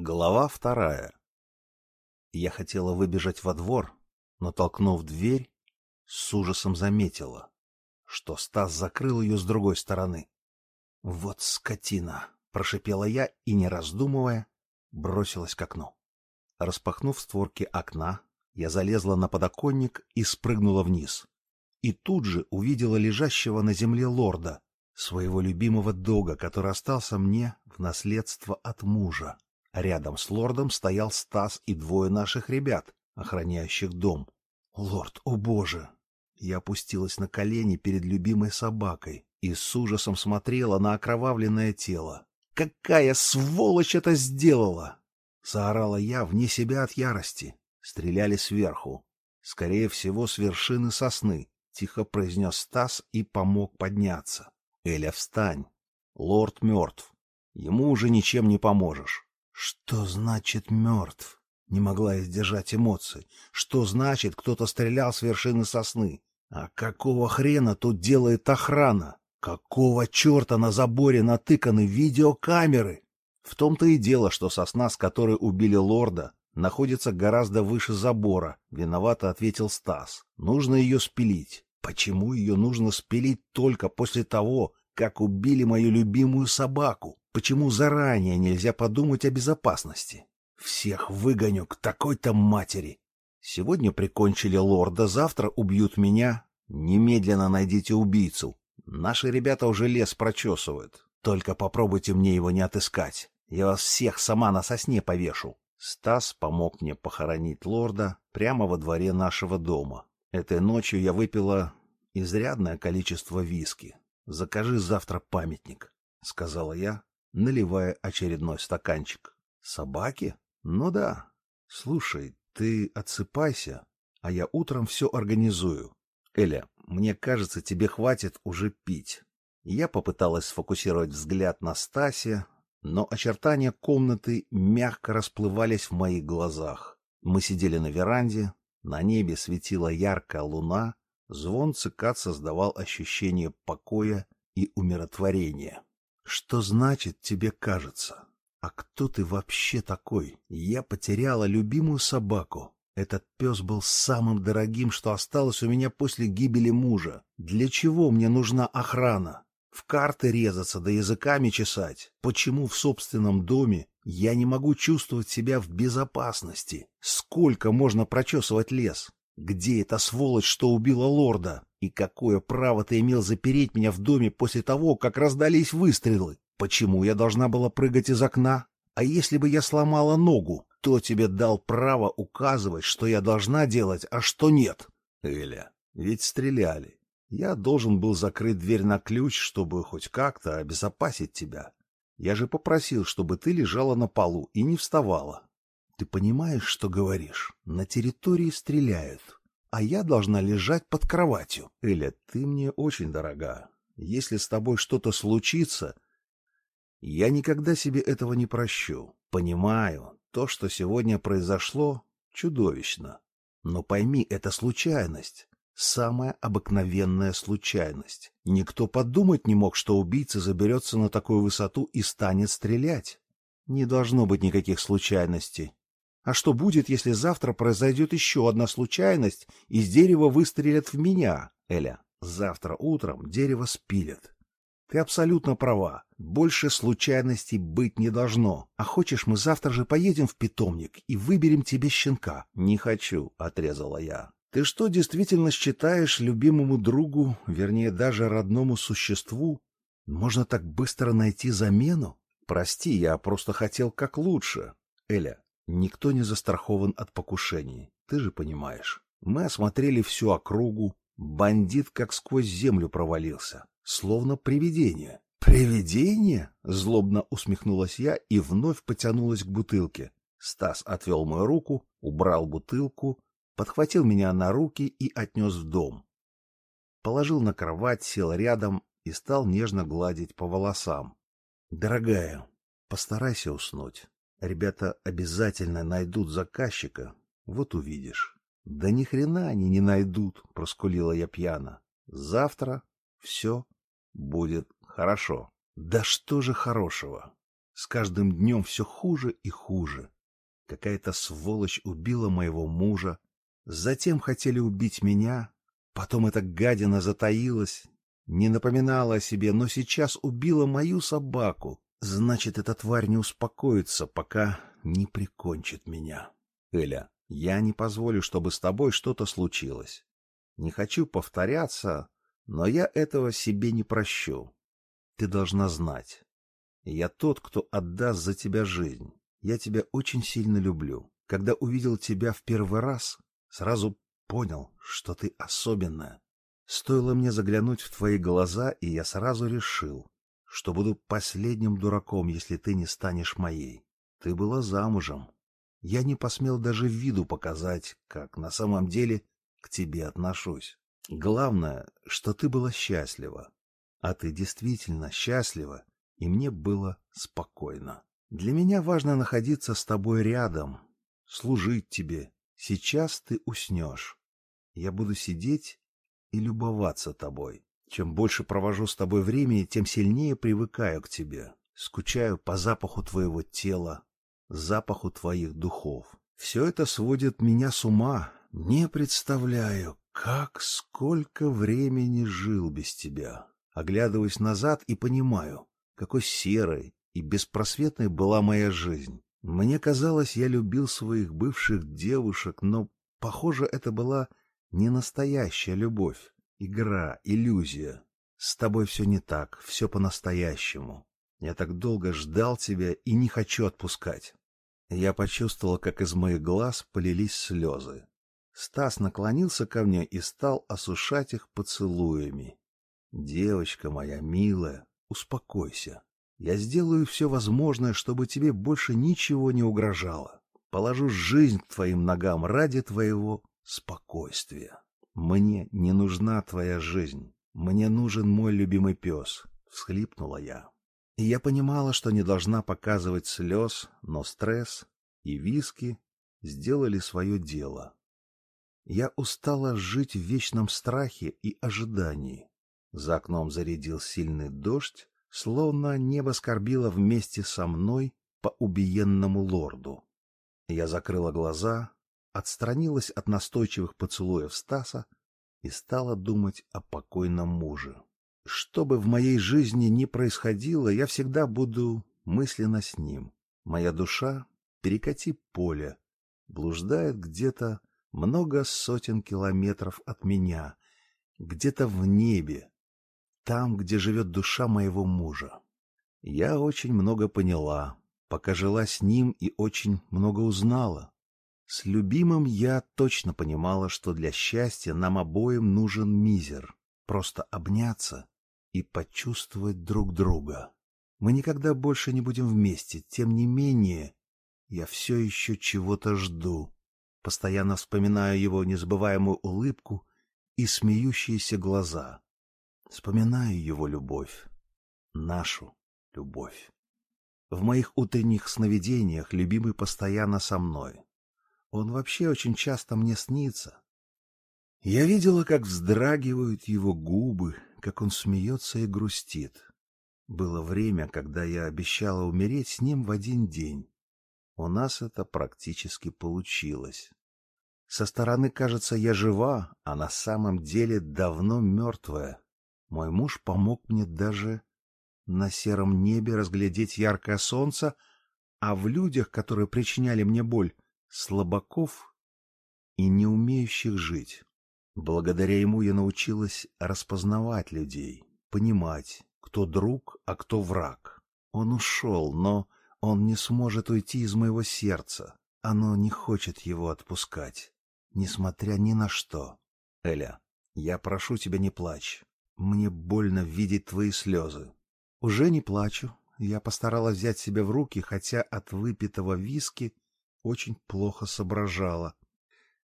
Глава вторая. Я хотела выбежать во двор, но, толкнув дверь, с ужасом заметила, что Стас закрыл ее с другой стороны. «Вот скотина!» — прошипела я и, не раздумывая, бросилась к окну. Распахнув створки окна, я залезла на подоконник и спрыгнула вниз. И тут же увидела лежащего на земле лорда, своего любимого дога, который остался мне в наследство от мужа. Рядом с лордом стоял Стас и двое наших ребят, охраняющих дом. Лорд, о боже! Я опустилась на колени перед любимой собакой и с ужасом смотрела на окровавленное тело. Какая сволочь это сделала! Заорала я вне себя от ярости. Стреляли сверху. Скорее всего, с вершины сосны, тихо произнес Стас и помог подняться. Эля, встань. Лорд мертв. Ему уже ничем не поможешь. Что значит мертв? Не могла сдержать эмоций. Что значит, кто-то стрелял с вершины сосны? А какого хрена тут делает охрана? Какого черта на заборе натыканы видеокамеры? В том-то и дело, что сосна, с которой убили лорда, находится гораздо выше забора, виновато ответил Стас. Нужно ее спилить. Почему ее нужно спилить только после того, как убили мою любимую собаку? Почему заранее нельзя подумать о безопасности? Всех выгоню к такой-то матери. Сегодня прикончили лорда, завтра убьют меня. Немедленно найдите убийцу. Наши ребята уже лес прочесывают. Только попробуйте мне его не отыскать. Я вас всех сама на сосне повешу. Стас помог мне похоронить лорда прямо во дворе нашего дома. Этой ночью я выпила изрядное количество виски. Закажи завтра памятник, сказала я, наливая очередной стаканчик. Собаки? Ну да. Слушай, ты отсыпайся, а я утром все организую. Эля, мне кажется, тебе хватит уже пить. Я попыталась сфокусировать взгляд на Стасе, но очертания комнаты мягко расплывались в моих глазах. Мы сидели на веранде, на небе светила яркая луна, звон цикад создавал ощущение покоя и умиротворения. Что значит тебе кажется? А кто ты вообще такой? Я потеряла любимую собаку. Этот пес был самым дорогим, что осталось у меня после гибели мужа. Для чего мне нужна охрана? В карты резаться да языками чесать? Почему в собственном доме я не могу чувствовать себя в безопасности? Сколько можно прочесывать лес? Где эта сволочь, что убила лорда? И какое право ты имел запереть меня в доме после того, как раздались выстрелы? Почему я должна была прыгать из окна? А если бы я сломала ногу, кто тебе дал право указывать, что я должна делать, а что нет? Эля, ведь стреляли. Я должен был закрыть дверь на ключ, чтобы хоть как-то обезопасить тебя. Я же попросил, чтобы ты лежала на полу и не вставала. Ты понимаешь, что говоришь? На территории стреляют, а я должна лежать под кроватью. Эля, ты мне очень дорога. Если с тобой что-то случится, я никогда себе этого не прощу. Понимаю, то, что сегодня произошло, чудовищно. Но пойми, это случайность. Самая обыкновенная случайность. Никто подумать не мог, что убийца заберется на такую высоту и станет стрелять. Не должно быть никаких случайностей. А что будет, если завтра произойдет еще одна случайность, и с дерева выстрелят в меня? Эля, завтра утром дерево спилят. Ты абсолютно права. Больше случайностей быть не должно. А хочешь, мы завтра же поедем в питомник и выберем тебе щенка? Не хочу, отрезала я. Ты что, действительно считаешь любимому другу, вернее, даже родному существу, можно так быстро найти замену? Прости, я просто хотел как лучше. Эля, Никто не застрахован от покушений, ты же понимаешь. Мы осмотрели всю округу, бандит как сквозь землю провалился, словно привидение. «Привидение?» — злобно усмехнулась я и вновь потянулась к бутылке. Стас отвел мою руку, убрал бутылку, подхватил меня на руки и отнес в дом. Положил на кровать, сел рядом и стал нежно гладить по волосам. «Дорогая, постарайся уснуть. Ребята обязательно найдут заказчика, вот увидишь. Да ни хрена они не найдут, проскулила я пьяно. Завтра все будет хорошо. Да что же хорошего? С каждым днем все хуже и хуже. Какая-то сволочь убила моего мужа, затем хотели убить меня, потом эта гадина затаилась, не напоминала о себе, но сейчас убила мою собаку. Значит, эта тварь не успокоится, пока не прикончит меня. Эля, я не позволю, чтобы с тобой что-то случилось. Не хочу повторяться, но я этого себе не прощу. Ты должна знать. Я тот, кто отдаст за тебя жизнь. Я тебя очень сильно люблю. Когда увидел тебя в первый раз, сразу понял, что ты особенная. Стоило мне заглянуть в твои глаза, и я сразу решил, что буду последним дураком, если ты не станешь моей. Ты была замужем. Я не посмел даже виду показать, как на самом деле к тебе отношусь. Главное, что ты была счастлива. А ты действительно счастлива, и мне было спокойно. Для меня важно находиться с тобой рядом, служить тебе. Сейчас ты уснешь. Я буду сидеть и любоваться тобой. Чем больше провожу с тобой времени, тем сильнее привыкаю к тебе. Скучаю по запаху твоего тела, запаху твоих духов. Все это сводит меня с ума. Не представляю, как сколько времени жил без тебя. Оглядываюсь назад и понимаю, какой серой и беспросветной была моя жизнь. Мне казалось, я любил своих бывших девушек, но, похоже, это была не настоящая любовь, игра, иллюзия. С тобой все не так, все по-настоящему. Я так долго ждал тебя и не хочу отпускать. Я почувствовал, как из моих глаз полились слезы. Стас наклонился ко мне и стал осушать их поцелуями. Девочка моя милая, успокойся. Я сделаю все возможное, чтобы тебе больше ничего не угрожало. Положу жизнь к твоим ногам ради твоего спокойствие. Мне не нужна твоя жизнь. Мне нужен мой любимый пес, — всхлипнула я. И я понимала, что не должна показывать слез, но стресс и виски сделали свое дело. Я устала жить в вечном страхе и ожидании. За окном зарядил сильный дождь, словно небо скорбило вместе со мной по убиенному лорду. Я закрыла глаза, отстранилась от настойчивых поцелуев Стаса и стала думать о покойном муже. Что бы в моей жизни ни происходило, я всегда буду мысленно с ним. Моя душа, перекати поле, блуждает где-то много сотен километров от меня, где-то в небе, там, где живет душа моего мужа. Я очень много поняла, пока жила с ним и очень много узнала. С любимым я точно понимала, что для счастья нам обоим нужен мизер. Просто обняться и почувствовать друг друга. Мы никогда больше не будем вместе, тем не менее, я все еще чего-то жду. Постоянно вспоминаю его незабываемую улыбку и смеющиеся глаза. Вспоминаю его любовь, нашу любовь. В моих утренних сновидениях любимый постоянно со мной. Он вообще очень часто мне снится. Я видела, как вздрагивают его губы, как он смеется и грустит. Было время, когда я обещала умереть с ним в один день. У нас это практически получилось. Со стороны кажется, я жива, а на самом деле давно мертвая. Мой муж помог мне даже на сером небе разглядеть яркое солнце, а в людях, которые причиняли мне боль, слабаков и не умеющих жить. Благодаря ему я научилась распознавать людей, понимать, кто друг, а кто враг. Он ушел, но он не сможет уйти из моего сердца. Оно не хочет его отпускать, несмотря ни на что. Эля, я прошу тебя, не плачь. Мне больно видеть твои слезы. Уже не плачу. Я постаралась взять себя в руки, хотя от выпитого виски очень плохо соображала.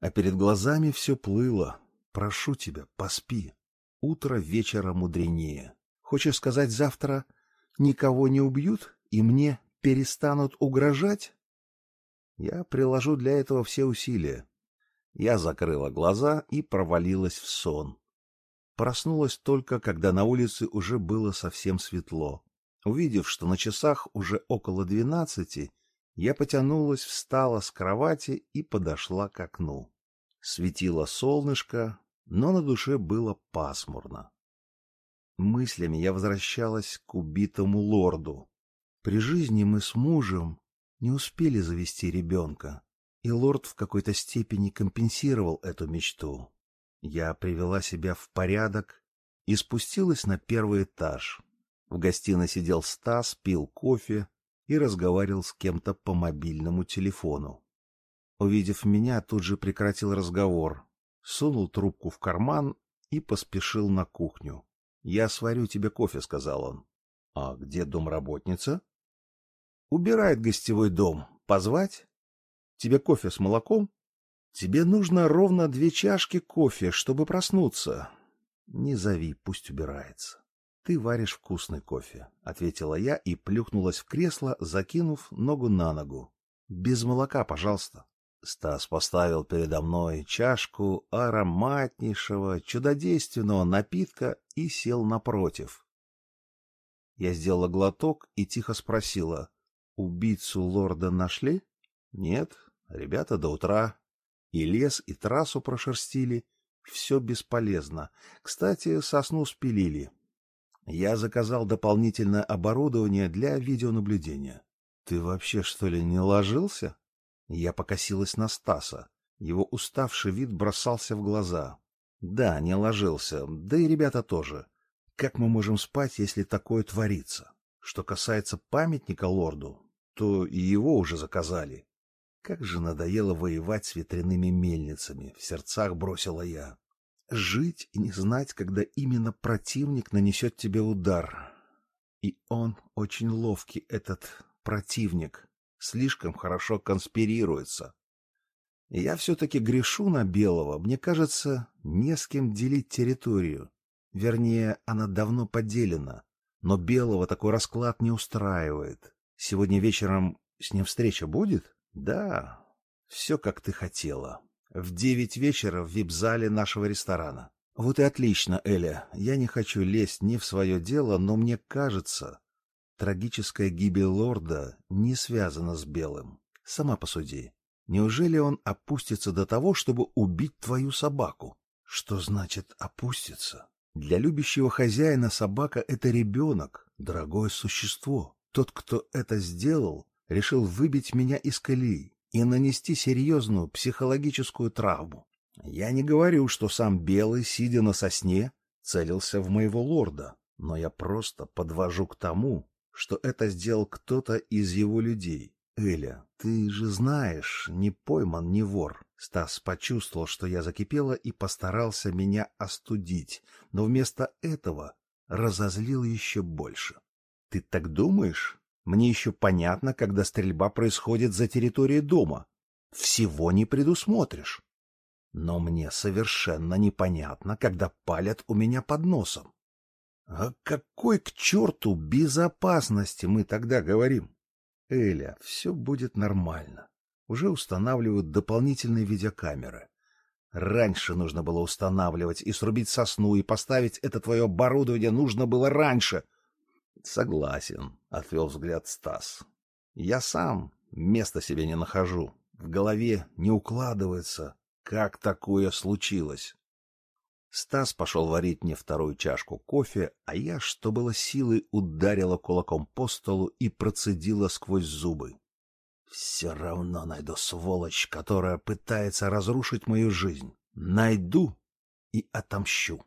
А перед глазами все плыло. Прошу тебя, поспи. Утро вечера мудренее. Хочешь сказать, завтра никого не убьют и мне перестанут угрожать? Я приложу для этого все усилия. Я закрыла глаза и провалилась в сон. Проснулась только, когда на улице уже было совсем светло. Увидев, что на часах уже около двенадцати, я потянулась, встала с кровати и подошла к окну. Светило солнышко, но на душе было пасмурно. Мыслями я возвращалась к убитому лорду. При жизни мы с мужем не успели завести ребенка, и лорд в какой-то степени компенсировал эту мечту. Я привела себя в порядок и спустилась на первый этаж. В гостиной сидел Стас, пил кофе и разговаривал с кем-то по мобильному телефону. Увидев меня, тут же прекратил разговор, сунул трубку в карман и поспешил на кухню. «Я сварю тебе кофе», — сказал он. «А где домработница?» «Убирает гостевой дом. Позвать? Тебе кофе с молоком?» «Тебе нужно ровно две чашки кофе, чтобы проснуться». «Не зови, пусть убирается». «Ты варишь вкусный кофе», — ответила я и плюхнулась в кресло, закинув ногу на ногу. «Без молока, пожалуйста». Стас поставил передо мной чашку ароматнейшего, чудодейственного напитка и сел напротив. Я сделала глоток и тихо спросила, «Убийцу лорда нашли?» «Нет, ребята до утра. И лес, и трассу прошерстили. Все бесполезно. Кстати, сосну спилили. Я заказал дополнительное оборудование для видеонаблюдения. Ты вообще, что ли, не ложился?» Я покосилась на Стаса. Его уставший вид бросался в глаза. Да, не ложился, да и ребята тоже. Как мы можем спать, если такое творится? Что касается памятника лорду, то и его уже заказали. Как же надоело воевать с ветряными мельницами, в сердцах бросила я. Жить и не знать, когда именно противник нанесет тебе удар. И он очень ловкий, этот противник слишком хорошо конспирируется. Я все-таки грешу на Белого. Мне кажется, не с кем делить территорию. Вернее, она давно поделена. Но Белого такой расклад не устраивает. Сегодня вечером с ним встреча будет? Да, все как ты хотела. В девять вечера в вип-зале нашего ресторана. Вот и отлично, Эля. Я не хочу лезть ни в свое дело, но мне кажется, Трагическая гибель лорда не связана с Белым. Сама посуди. Неужели он опустится до того, чтобы убить твою собаку? Что значит опуститься? Для любящего хозяина собака — это ребенок, дорогое существо. Тот, кто это сделал, решил выбить меня из колеи и нанести серьезную психологическую травму. Я не говорю, что сам Белый, сидя на сосне, целился в моего лорда, но я просто подвожу к тому, что это сделал кто-то из его людей. Эля, ты же знаешь, не пойман, не вор. Стас почувствовал, что я закипела и постарался меня остудить, но вместо этого разозлил еще больше. Ты так думаешь? Мне еще понятно, когда стрельба происходит за территорией дома. Всего не предусмотришь. Но мне совершенно непонятно, когда палят у меня под носом. О какой к черту безопасности мы тогда говорим? Эля, все будет нормально. Уже устанавливают дополнительные видеокамеры. Раньше нужно было устанавливать и срубить сосну, и поставить это твое оборудование нужно было раньше. Согласен, — отвел взгляд Стас. Я сам места себе не нахожу. В голове не укладывается, как такое случилось. Стас пошел варить мне вторую чашку кофе, а я, что было силы, ударила кулаком по столу и процедила сквозь зубы. Все равно найду сволочь, которая пытается разрушить мою жизнь. Найду и отомщу.